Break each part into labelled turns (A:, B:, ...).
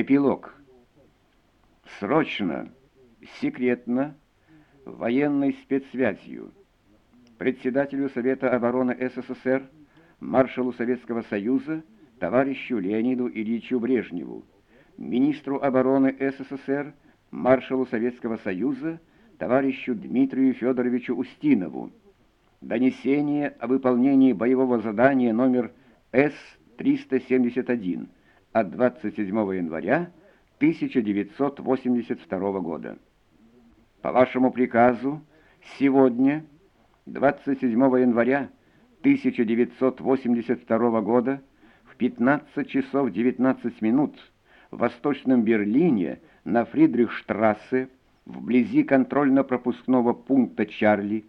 A: Эпилог. Срочно, секретно, военной спецсвязью председателю Совета обороны СССР, маршалу Советского Союза, товарищу Леониду Ильичу Брежневу, министру обороны СССР, маршалу Советского Союза, товарищу Дмитрию Федоровичу Устинову. Донесение о выполнении боевого задания номер С-371 от 27 января 1982 года. По вашему приказу, сегодня, 27 января 1982 года, в 15 часов 19 минут в Восточном Берлине на Фридрихштрассе, вблизи контрольно-пропускного пункта Чарли,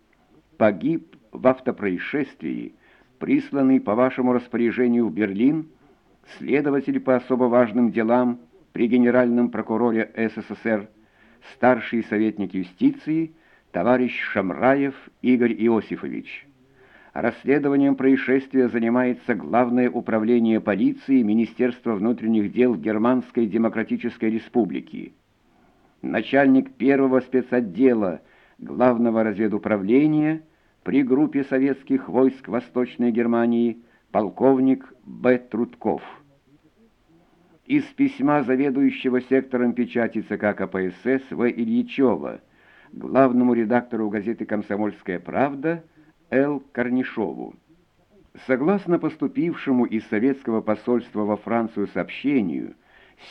A: погиб в автопроисшествии, присланный по вашему распоряжению в Берлин, следователь по особо важным делам при генеральном прокуроре СССР, старший советник юстиции, товарищ Шамраев Игорь Иосифович. Расследованием происшествия занимается Главное управление полиции Министерства внутренних дел Германской Демократической Республики. Начальник первого спецотдела Главного разведуправления при группе советских войск Восточной Германии полковник Б. Трудков. Из письма заведующего сектором печати ЦК КПСС В. Ильичева главному редактору газеты «Комсомольская правда» Л. Корнишову. Согласно поступившему из советского посольства во Францию сообщению,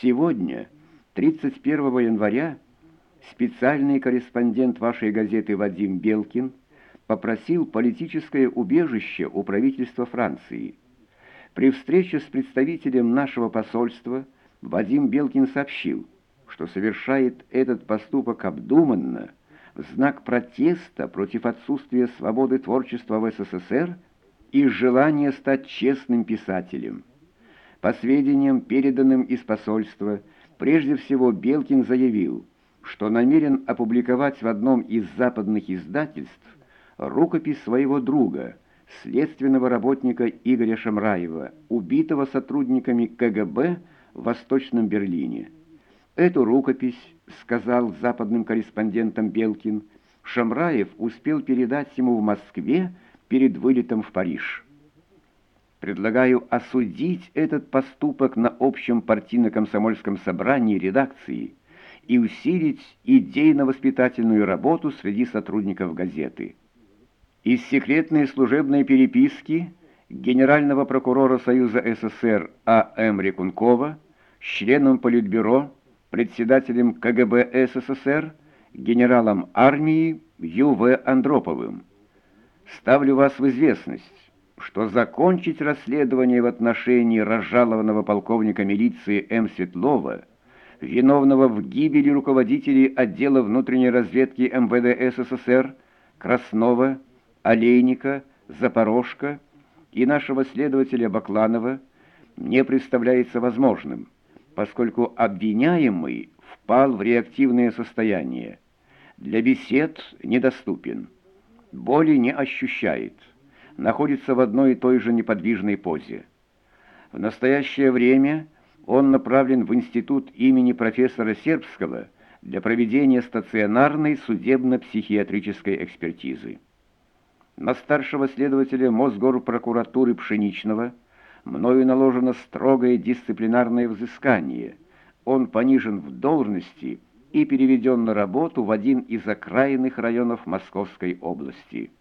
A: сегодня, 31 января, специальный корреспондент вашей газеты Вадим Белкин попросил политическое убежище у правительства Франции – при встрече с представителем нашего посольства Вадим Белкин сообщил, что совершает этот поступок обдуманно, в знак протеста против отсутствия свободы творчества в СССР и желания стать честным писателем. По сведениям, переданным из посольства, прежде всего Белкин заявил, что намерен опубликовать в одном из западных издательств рукопись своего друга – следственного работника Игоря Шамраева, убитого сотрудниками КГБ в Восточном Берлине. Эту рукопись, сказал западным корреспондентам Белкин, Шамраев успел передать ему в Москве перед вылетом в Париж. Предлагаю осудить этот поступок на общем партийно-комсомольском собрании редакции и усилить идейно-воспитательную работу среди сотрудников газеты. Из секретной служебной переписки генерального прокурора Союза СССР А.М. Рекункова с членом Политбюро, председателем КГБ СССР, генералом армии Ю.В. Андроповым. Ставлю вас в известность, что закончить расследование в отношении разжалованного полковника милиции М. Светлова, виновного в гибели руководителей отдела внутренней разведки МВД СССР Краснова, Олейника, Запорожка и нашего следователя Бакланова не представляется возможным, поскольку обвиняемый впал в реактивное состояние. Для бесед недоступен, боли не ощущает, находится в одной и той же неподвижной позе. В настоящее время он направлен в институт имени профессора Сербского для проведения стационарной судебно-психиатрической экспертизы. На старшего следователя Мосгорпрокуратуры Пшеничного мною наложено строгое дисциплинарное взыскание. Он понижен в должности и переведен на работу в один из окраинных районов Московской области.